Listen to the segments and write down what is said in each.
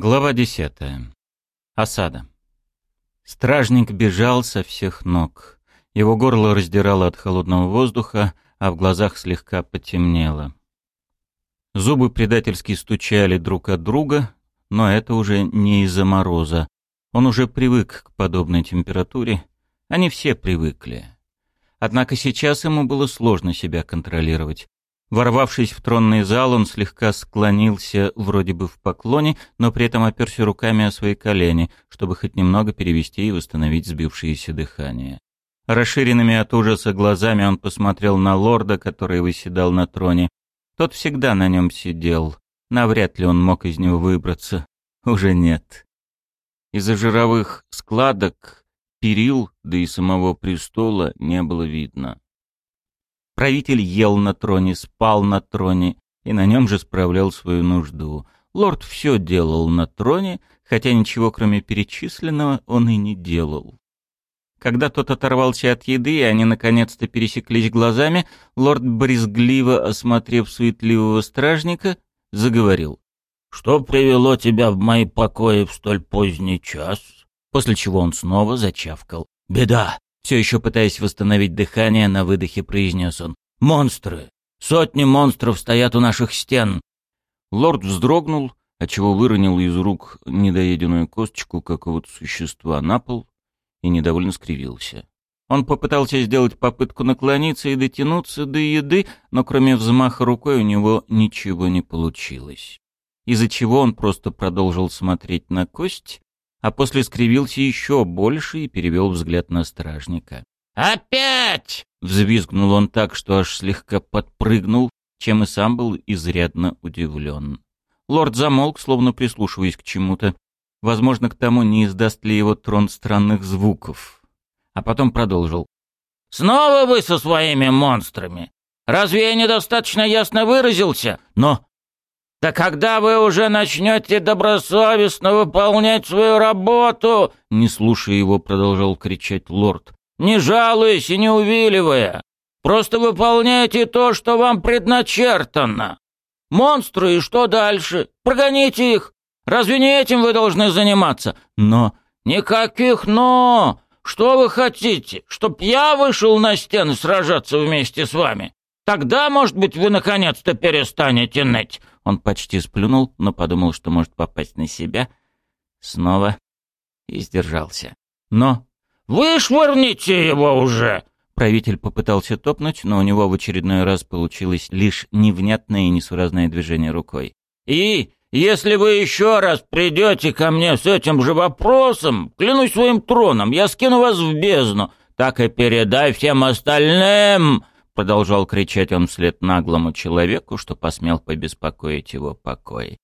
Глава десятая. Осада. Стражник бежал со всех ног. Его горло раздирало от холодного воздуха, а в глазах слегка потемнело. Зубы предательски стучали друг от друга, но это уже не из-за мороза. Он уже привык к подобной температуре. Они все привыкли. Однако сейчас ему было сложно себя контролировать. Ворвавшись в тронный зал, он слегка склонился вроде бы в поклоне, но при этом оперся руками о свои колени, чтобы хоть немного перевести и восстановить сбившееся дыхание. Расширенными от ужаса глазами он посмотрел на лорда, который выседал на троне. Тот всегда на нем сидел. Навряд ли он мог из него выбраться. Уже нет. Из-за жировых складок, перил, да и самого престола не было видно. Правитель ел на троне, спал на троне и на нем же справлял свою нужду. Лорд все делал на троне, хотя ничего кроме перечисленного он и не делал. Когда тот оторвался от еды, и они наконец-то пересеклись глазами, лорд, брезгливо осмотрев суетливого стражника, заговорил. «Что привело тебя в мои покои в столь поздний час?» После чего он снова зачавкал. «Беда! Все еще пытаясь восстановить дыхание, на выдохе произнес он. «Монстры! Сотни монстров стоят у наших стен!» Лорд вздрогнул, отчего выронил из рук недоеденную косточку какого-то существа на пол и недовольно скривился. Он попытался сделать попытку наклониться и дотянуться до еды, но кроме взмаха рукой у него ничего не получилось. Из-за чего он просто продолжил смотреть на кость, а после скривился еще больше и перевел взгляд на стражника. «Опять!» — взвизгнул он так, что аж слегка подпрыгнул, чем и сам был изрядно удивлен. Лорд замолк, словно прислушиваясь к чему-то. Возможно, к тому, не издаст ли его трон странных звуков. А потом продолжил. «Снова вы со своими монстрами! Разве я недостаточно ясно выразился? Но да когда вы уже начнете добросовестно выполнять свою работу?» Не слушая его, продолжал кричать лорд. «Не жалуясь и не увиливая. Просто выполняйте то, что вам предначертано. Монстры и что дальше? Прогоните их. Разве не этим вы должны заниматься? Но... Никаких «но». Что вы хотите? Чтоб я вышел на стену сражаться вместе с вами? Тогда, может быть, вы наконец-то перестанете ныть. Он почти сплюнул, но подумал, что может попасть на себя. Снова и сдержался. Но... «Вышвырните его уже!» Правитель попытался топнуть, но у него в очередной раз получилось лишь невнятное и несуразное движение рукой. «И если вы еще раз придете ко мне с этим же вопросом, клянусь своим троном, я скину вас в бездну, так и передай всем остальным!» Продолжал кричать он вслед наглому человеку, что посмел побеспокоить его покой.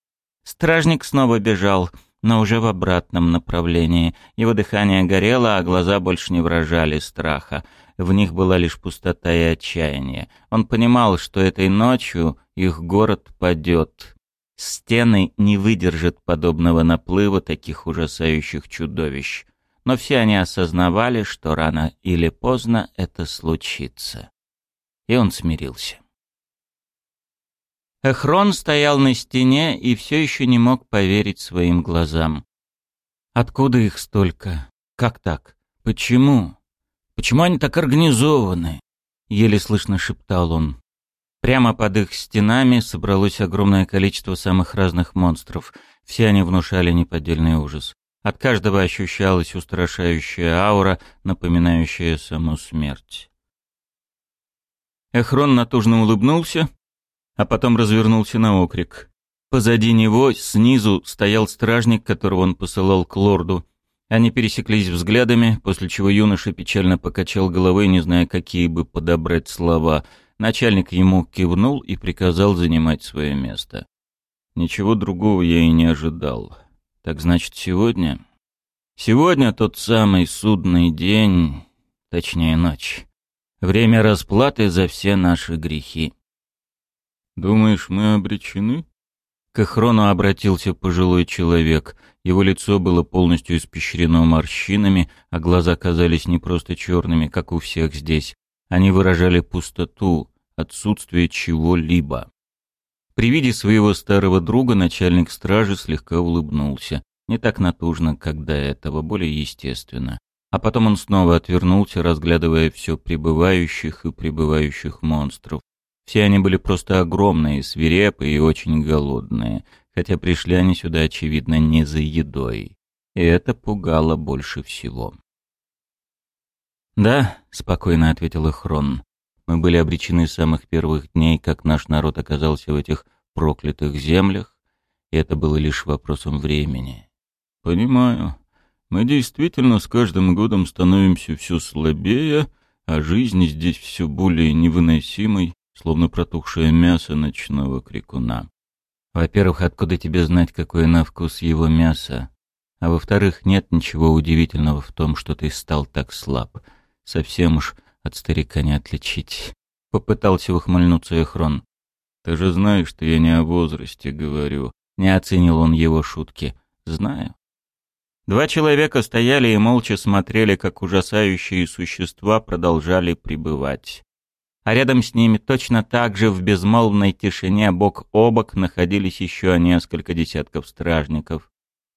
Стражник снова бежал, но уже в обратном направлении. Его дыхание горело, а глаза больше не выражали страха. В них была лишь пустота и отчаяние. Он понимал, что этой ночью их город падет. Стены не выдержат подобного наплыва таких ужасающих чудовищ. Но все они осознавали, что рано или поздно это случится и он смирился. Эхрон стоял на стене и все еще не мог поверить своим глазам. Откуда их столько? Как так? Почему? Почему они так организованы? Еле слышно шептал он. Прямо под их стенами собралось огромное количество самых разных монстров. Все они внушали неподдельный ужас. От каждого ощущалась устрашающая аура, напоминающая саму смерть. Эхрон натужно улыбнулся, а потом развернулся на окрик. Позади него, снизу, стоял стражник, которого он посылал к лорду. Они пересеклись взглядами, после чего юноша печально покачал головой, не зная, какие бы подобрать слова. Начальник ему кивнул и приказал занимать свое место. Ничего другого я и не ожидал. Так значит, сегодня? Сегодня тот самый судный день, точнее ночь. Время расплаты за все наши грехи. «Думаешь, мы обречены?» К Эхрону обратился пожилой человек. Его лицо было полностью испещрено морщинами, а глаза казались не просто черными, как у всех здесь. Они выражали пустоту, отсутствие чего-либо. При виде своего старого друга начальник стражи слегка улыбнулся. Не так натужно, как до этого, более естественно. А потом он снова отвернулся, разглядывая все прибывающих и прибывающих монстров. Все они были просто огромные, свирепые и очень голодные, хотя пришли они сюда, очевидно, не за едой. И это пугало больше всего. «Да», — спокойно ответил Хрон, — «мы были обречены с самых первых дней, как наш народ оказался в этих проклятых землях, и это было лишь вопросом времени». «Понимаю. Мы действительно с каждым годом становимся все слабее, а жизнь здесь все более невыносимой, словно протухшее мясо ночного крикуна. Во-первых, откуда тебе знать, какой на вкус его мясо? А во-вторых, нет ничего удивительного в том, что ты стал так слаб. Совсем уж от старика не отличить. Попытался ухмыльнуться Эхрон. Ты же знаешь, что я не о возрасте говорю. Не оценил он его шутки. Знаю. Два человека стояли и молча смотрели, как ужасающие существа продолжали пребывать а рядом с ними точно так же в безмолвной тишине бок о бок находились еще несколько десятков стражников.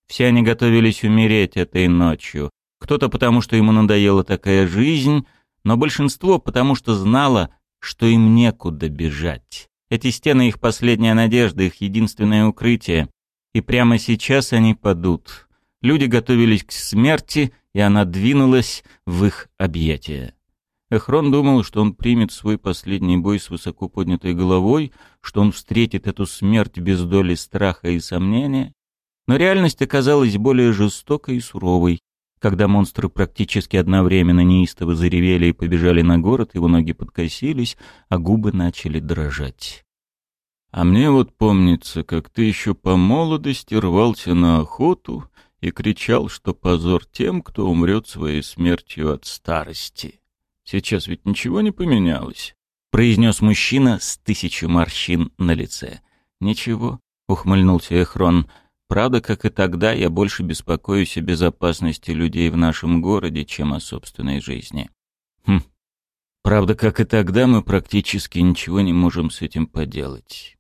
Все они готовились умереть этой ночью. Кто-то потому, что ему надоела такая жизнь, но большинство потому, что знало, что им некуда бежать. Эти стены — их последняя надежда, их единственное укрытие. И прямо сейчас они падут. Люди готовились к смерти, и она двинулась в их объятия. Эхрон думал, что он примет свой последний бой с высоко поднятой головой, что он встретит эту смерть без доли страха и сомнения. Но реальность оказалась более жестокой и суровой. Когда монстры практически одновременно неистово заревели и побежали на город, его ноги подкосились, а губы начали дрожать. «А мне вот помнится, как ты еще по молодости рвался на охоту и кричал, что позор тем, кто умрет своей смертью от старости». Сейчас ведь ничего не поменялось, произнес мужчина с тысячу морщин на лице. Ничего, ухмыльнулся Эхрон. Правда, как и тогда, я больше беспокоюсь о безопасности людей в нашем городе, чем о собственной жизни. Хм. Правда, как и тогда, мы практически ничего не можем с этим поделать.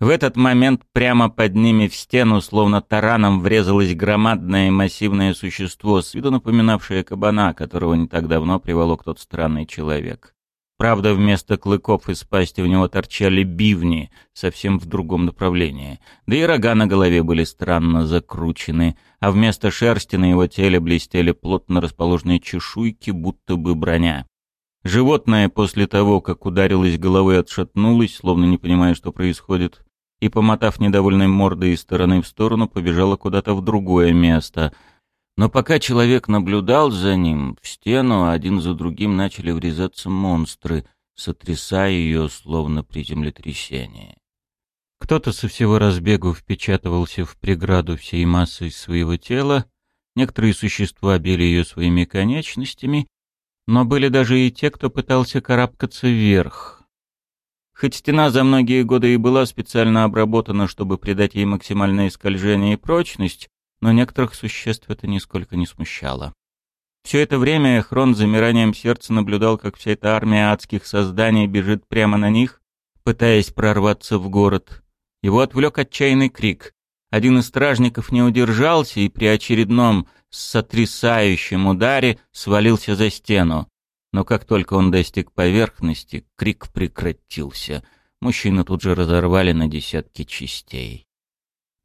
В этот момент прямо под ними в стену, словно тараном, врезалось громадное массивное существо, с виду напоминавшее кабана, которого не так давно приволок тот странный человек. Правда, вместо клыков из пасти у него торчали бивни, совсем в другом направлении. Да и рога на голове были странно закручены, а вместо шерсти на его теле блестели плотно расположенные чешуйки, будто бы броня. Животное после того, как ударилось головой, отшатнулось, словно не понимая, что происходит, и, помотав недовольной мордой из стороны в сторону, побежала куда-то в другое место. Но пока человек наблюдал за ним, в стену один за другим начали врезаться монстры, сотрясая ее, словно при землетрясении. Кто-то со всего разбегу впечатывался в преграду всей массой своего тела, некоторые существа били ее своими конечностями, но были даже и те, кто пытался карабкаться вверх. Хоть стена за многие годы и была специально обработана, чтобы придать ей максимальное скольжение и прочность, но некоторых существ это нисколько не смущало. Все это время Эхрон с замиранием сердца наблюдал, как вся эта армия адских созданий бежит прямо на них, пытаясь прорваться в город. Его отвлек отчаянный крик. Один из стражников не удержался и при очередном сотрясающем ударе свалился за стену. Но как только он достиг поверхности, крик прекратился. Мужчину тут же разорвали на десятки частей.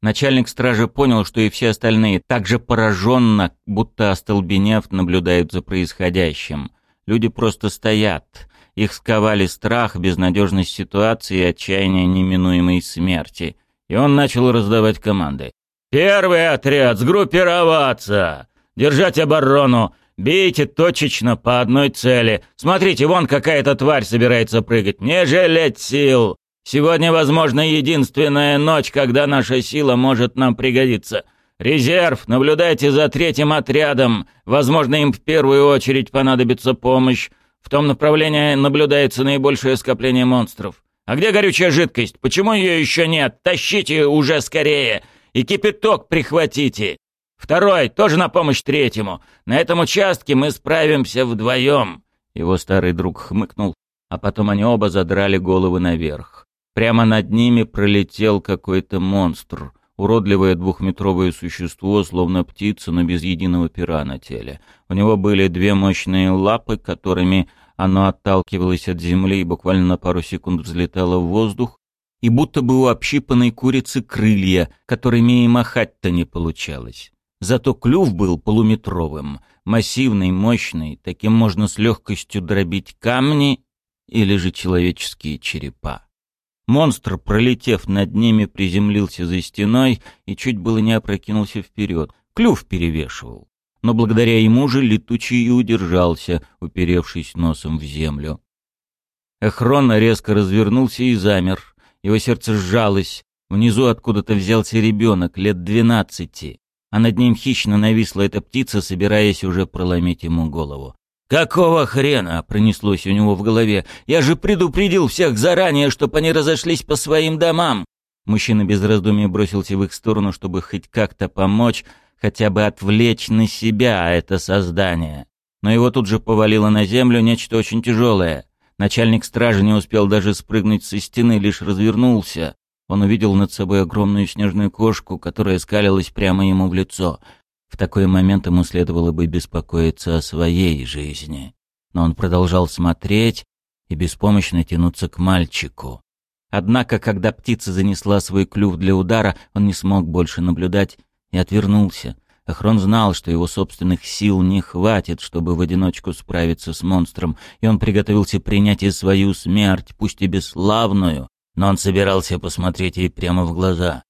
Начальник стражи понял, что и все остальные так же пораженно, будто остолбенев, наблюдают за происходящим. Люди просто стоят. Их сковали страх, безнадежность ситуации и отчаяние неминуемой смерти. И он начал раздавать команды. Первый отряд сгруппироваться! Держать оборону! Бейте точечно по одной цели. Смотрите, вон какая-то тварь собирается прыгать. Не жалеть сил! Сегодня, возможно, единственная ночь, когда наша сила может нам пригодиться. Резерв, наблюдайте за третьим отрядом. Возможно, им в первую очередь понадобится помощь. В том направлении наблюдается наибольшее скопление монстров. А где горючая жидкость? Почему ее еще нет? Тащите уже скорее! И кипяток прихватите. Второй, тоже на помощь третьему. На этом участке мы справимся вдвоем. Его старый друг хмыкнул, а потом они оба задрали головы наверх. Прямо над ними пролетел какой-то монстр. Уродливое двухметровое существо, словно птица, но без единого пера на теле. У него были две мощные лапы, которыми оно отталкивалось от земли и буквально на пару секунд взлетало в воздух, и будто бы у общипанной курицы крылья, которыми и махать-то не получалось. Зато клюв был полуметровым, массивный, мощный, таким можно с легкостью дробить камни или же человеческие черепа. Монстр, пролетев над ними, приземлился за стеной и чуть было не опрокинулся вперед. Клюв перевешивал. Но благодаря ему же летучий и удержался, уперевшись носом в землю. Эхрон резко развернулся и замер. Его сердце сжалось. Внизу откуда-то взялся ребенок, лет двенадцати. А над ним хищно нависла эта птица, собираясь уже проломить ему голову. «Какого хрена?» — пронеслось у него в голове. «Я же предупредил всех заранее, чтобы они разошлись по своим домам!» Мужчина без раздумий бросился в их сторону, чтобы хоть как-то помочь, хотя бы отвлечь на себя это создание. Но его тут же повалило на землю нечто очень тяжелое. Начальник стражи не успел даже спрыгнуть со стены, лишь развернулся. Он увидел над собой огромную снежную кошку, которая скалилась прямо ему в лицо. В такой момент ему следовало бы беспокоиться о своей жизни. Но он продолжал смотреть и беспомощно тянуться к мальчику. Однако, когда птица занесла свой клюв для удара, он не смог больше наблюдать и отвернулся. Ахрон знал, что его собственных сил не хватит, чтобы в одиночку справиться с монстром, и он приготовился принять и свою смерть, пусть и бесславную, но он собирался посмотреть ей прямо в глаза.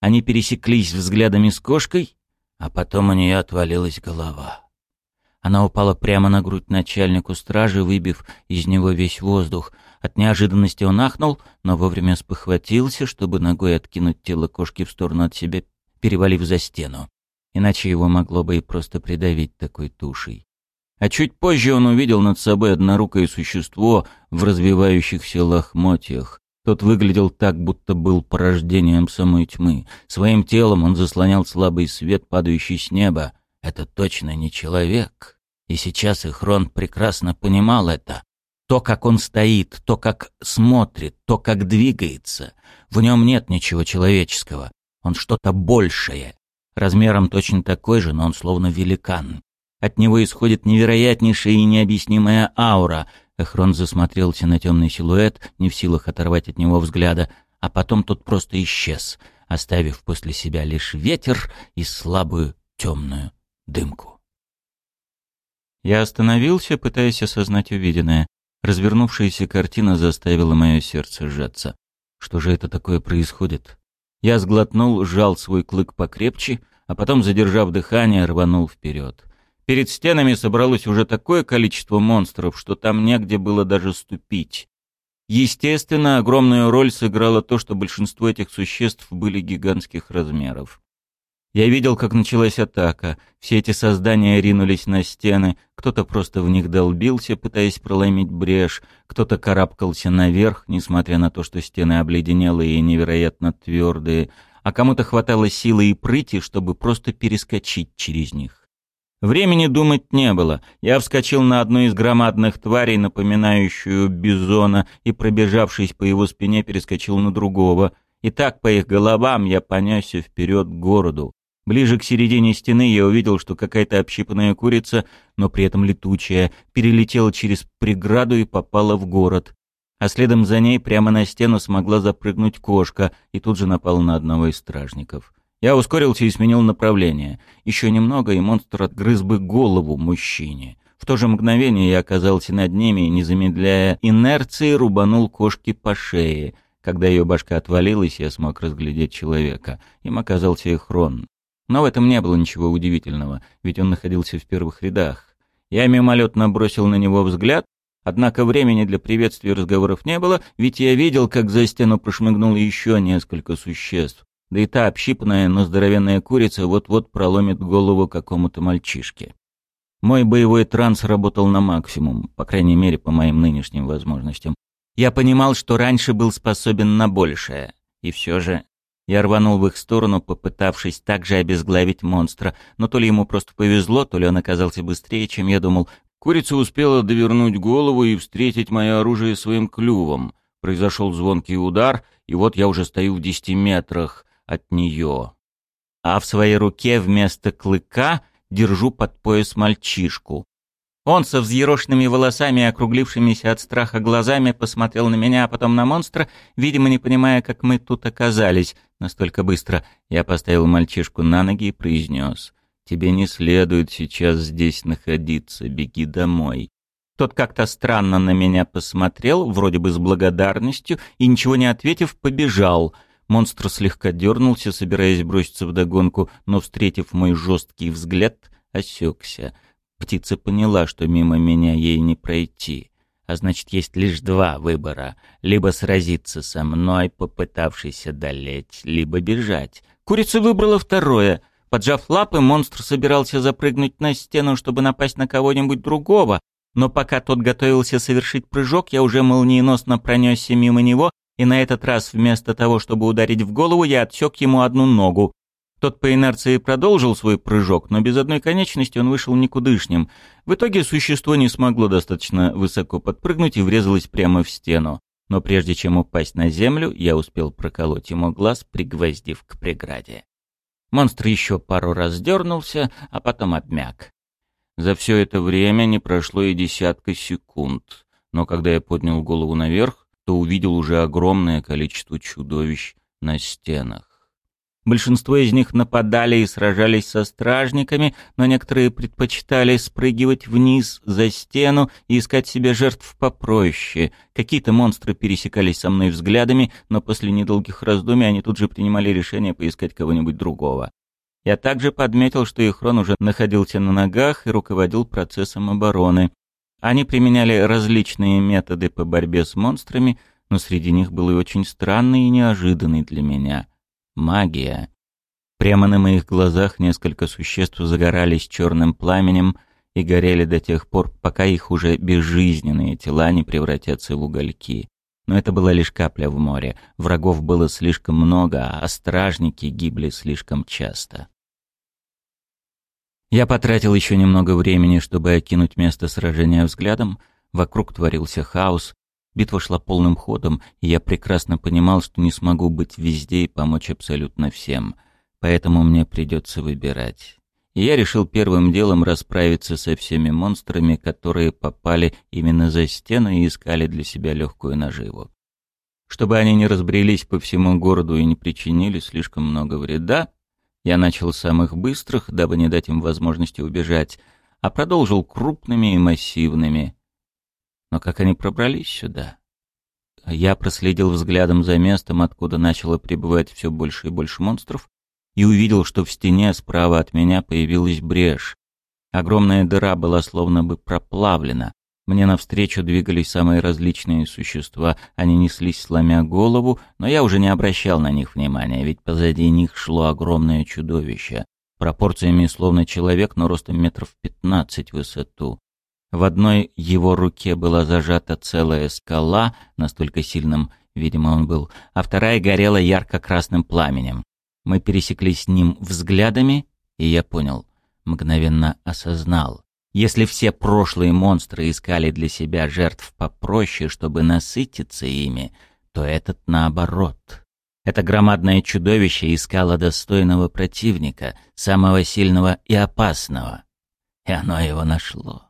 Они пересеклись взглядами с кошкой, а потом у нее отвалилась голова. Она упала прямо на грудь начальнику стражи, выбив из него весь воздух. От неожиданности он ахнул, но вовремя спохватился, чтобы ногой откинуть тело кошки в сторону от себя, перевалив за стену иначе его могло бы и просто придавить такой тушей. А чуть позже он увидел над собой однорукое существо в развивающихся лохмотьях. Тот выглядел так, будто был порождением самой тьмы. Своим телом он заслонял слабый свет, падающий с неба. Это точно не человек. И сейчас Ихрон прекрасно понимал это. То, как он стоит, то, как смотрит, то, как двигается. В нем нет ничего человеческого. Он что-то большее, Размером точно такой же, но он словно великан. От него исходит невероятнейшая и необъяснимая аура. Эхрон засмотрелся на темный силуэт, не в силах оторвать от него взгляда, а потом тот просто исчез, оставив после себя лишь ветер и слабую темную дымку. Я остановился, пытаясь осознать увиденное. Развернувшаяся картина заставила мое сердце сжаться. Что же это такое происходит? Я сглотнул, сжал свой клык покрепче, а потом, задержав дыхание, рванул вперед. Перед стенами собралось уже такое количество монстров, что там негде было даже ступить. Естественно, огромную роль сыграло то, что большинство этих существ были гигантских размеров. Я видел, как началась атака. Все эти создания ринулись на стены, кто-то просто в них долбился, пытаясь проломить брешь, кто-то карабкался наверх, несмотря на то, что стены обледенелые и невероятно твердые, а кому-то хватало силы и прыти, чтобы просто перескочить через них. Времени думать не было. Я вскочил на одну из громадных тварей, напоминающую бизона, и, пробежавшись по его спине, перескочил на другого. И так по их головам я понесся вперед к городу. Ближе к середине стены я увидел, что какая-то общипанная курица, но при этом летучая, перелетела через преграду и попала в город. А следом за ней прямо на стену смогла запрыгнуть кошка и тут же напала на одного из стражников. Я ускорился и сменил направление. Еще немного, и монстр отгрыз бы голову мужчине. В то же мгновение я оказался над ними и, не замедляя инерции, рубанул кошки по шее. Когда ее башка отвалилась, я смог разглядеть человека. Им оказался Эхрон. Но в этом не было ничего удивительного, ведь он находился в первых рядах. Я мимолетно бросил на него взгляд, однако времени для приветствия и разговоров не было, ведь я видел, как за стену прошмыгнуло еще несколько существ. Да и та общипанная, но здоровенная курица вот-вот проломит голову какому-то мальчишке. Мой боевой транс работал на максимум, по крайней мере, по моим нынешним возможностям. Я понимал, что раньше был способен на большее. И все же я рванул в их сторону, попытавшись также обезглавить монстра, но то ли ему просто повезло, то ли он оказался быстрее, чем я думал. Курица успела довернуть голову и встретить мое оружие своим клювом. Произошел звонкий удар, и вот я уже стою в десяти метрах от нее. А в своей руке вместо клыка держу под пояс мальчишку. Он со взъерошенными волосами и округлившимися от страха глазами посмотрел на меня, а потом на монстра, видимо, не понимая, как мы тут оказались. Настолько быстро я поставил мальчишку на ноги и произнес. «Тебе не следует сейчас здесь находиться, беги домой». Тот как-то странно на меня посмотрел, вроде бы с благодарностью, и, ничего не ответив, побежал. Монстр слегка дернулся, собираясь броситься в догонку, но, встретив мой жесткий взгляд, осекся. Птица поняла, что мимо меня ей не пройти. А значит, есть лишь два выбора. Либо сразиться со мной, попытавшись одолеть, либо бежать. Курица выбрала второе. Поджав лапы, монстр собирался запрыгнуть на стену, чтобы напасть на кого-нибудь другого, но пока тот готовился совершить прыжок, я уже молниеносно пронесся мимо него, и на этот раз вместо того, чтобы ударить в голову, я отсек ему одну ногу. Тот по инерции продолжил свой прыжок, но без одной конечности он вышел никудышним. В итоге существо не смогло достаточно высоко подпрыгнуть и врезалось прямо в стену. Но прежде чем упасть на землю, я успел проколоть ему глаз, пригвоздив к преграде. Монстр еще пару раз дернулся, а потом обмяк. За все это время не прошло и десятка секунд, но когда я поднял голову наверх, то увидел уже огромное количество чудовищ на стенах. Большинство из них нападали и сражались со стражниками, но некоторые предпочитали спрыгивать вниз за стену и искать себе жертв попроще. Какие-то монстры пересекались со мной взглядами, но после недолгих раздумий они тут же принимали решение поискать кого-нибудь другого. Я также подметил, что Ихрон уже находился на ногах и руководил процессом обороны. Они применяли различные методы по борьбе с монстрами, но среди них был и очень странный и неожиданный для меня — магия. Прямо на моих глазах несколько существ загорались черным пламенем и горели до тех пор, пока их уже безжизненные тела не превратятся в угольки. Но это была лишь капля в море. Врагов было слишком много, а стражники гибли слишком часто. Я потратил еще немного времени, чтобы окинуть место сражения взглядом. Вокруг творился хаос. Битва шла полным ходом, и я прекрасно понимал, что не смогу быть везде и помочь абсолютно всем. Поэтому мне придется выбирать. И я решил первым делом расправиться со всеми монстрами, которые попали именно за стену и искали для себя легкую наживу. Чтобы они не разбрелись по всему городу и не причинили слишком много вреда, я начал с самых быстрых, дабы не дать им возможности убежать, а продолжил крупными и массивными. Но как они пробрались сюда? Я проследил взглядом за местом, откуда начало прибывать все больше и больше монстров, и увидел, что в стене справа от меня появилась брешь. Огромная дыра была словно бы проплавлена, мне навстречу двигались самые различные существа, они неслись, сломя голову, но я уже не обращал на них внимания, ведь позади них шло огромное чудовище, пропорциями словно человек, но ростом метров пятнадцать в высоту. В одной его руке была зажата целая скала, настолько сильным, видимо, он был, а вторая горела ярко-красным пламенем. Мы пересеклись с ним взглядами, и я понял, мгновенно осознал. Если все прошлые монстры искали для себя жертв попроще, чтобы насытиться ими, то этот наоборот. Это громадное чудовище искало достойного противника, самого сильного и опасного. И оно его нашло.